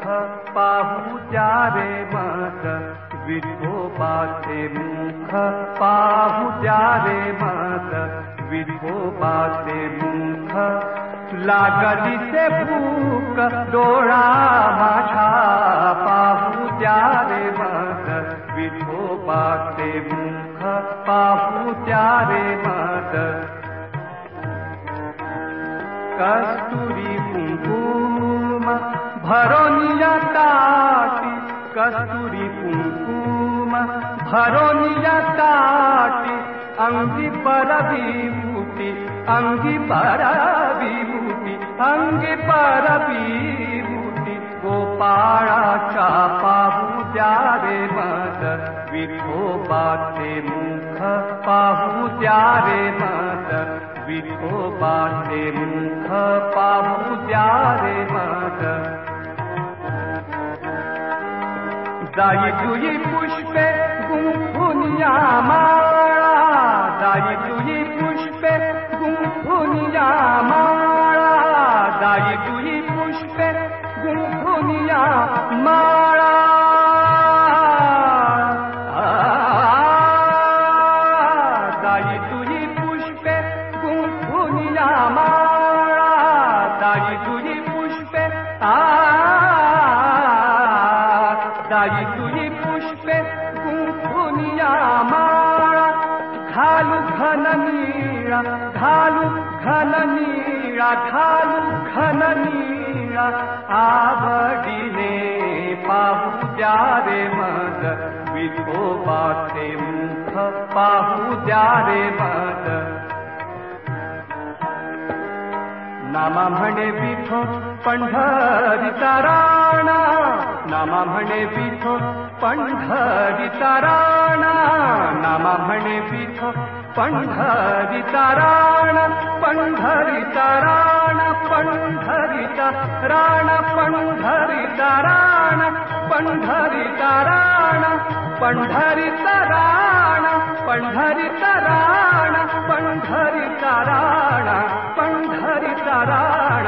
ख पहु। चारे बात विभो पामुख पहुचारे बात विभो मुख। लागली गिते भूक डोरा मद पहुचारे बात मुख पामुख पहुचारे मद कस्तूरी पुकुमा भरो कस्तूरी पुकुमा भरो अङ्गि परीभूति अङ्गि पर विभूति अङ्गि परीभूति गोपाहु मद मात विपोपाते मुख पाहु जारे मद विठोबाचे मुख पाहू प्यारे रे मग जाई पुष्पे गुंफून या माळा जाई तुझी पुष्पे गुंफून या माळा जाई तुझी पुष्पे गुंफून या माळा तुई पुष्पे आ दाई तुझी पुष्पे गुंफुनिया माळा घालू घन नीळा घालू घन नीळा घालू घन नीळा आवडीने पाहू द्या रे मद विठोबाचे मुख द्या रे मद ने पीठो पण्ढरिता राणा नमने पीठो पण्रिता राणा नामे पीठो पण्ढरिता रा पण्ढरिता रा पण्ढरिता राण पण्रिता रा पण्ढरिता रा पण्ढरि तरा पण्ढरि तरा